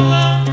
love.